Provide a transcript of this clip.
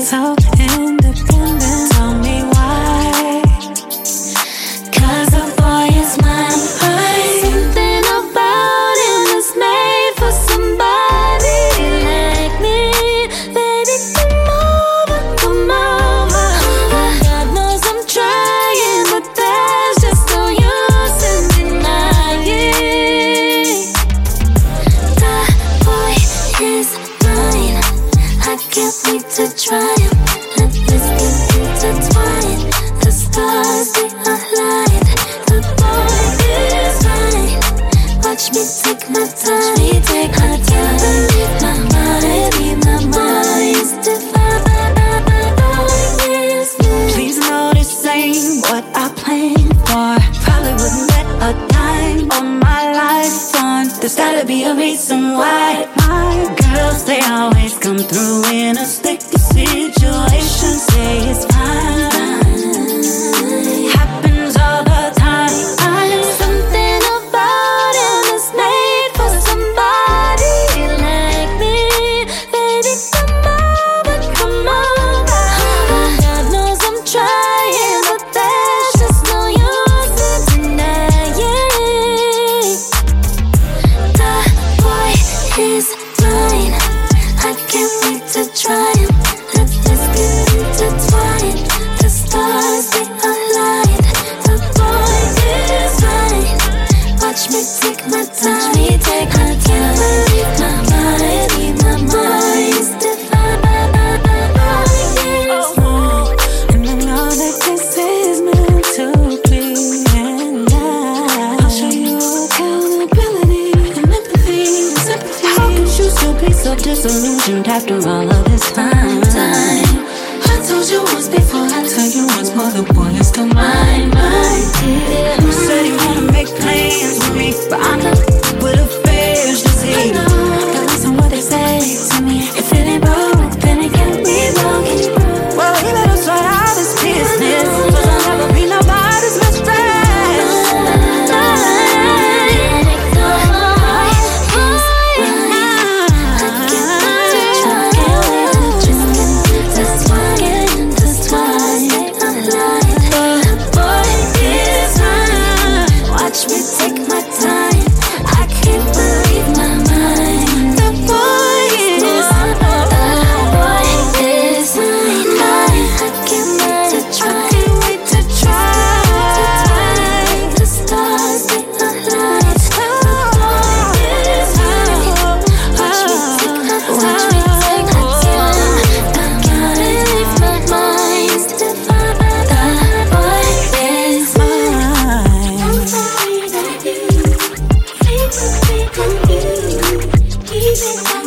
So in. try it. Let this get intertwined. The stars they are. The boy is mine. Watch me take my time. Watch Me take my time. Leave my mind, believe my mind. Please know this ain't what I planned for. Probably wouldn't let a dime on my life on. There's gotta be a reason why my girls they always come through in a stick. disillusioned after all of this time. I told you once before, I tell you once more, the one is the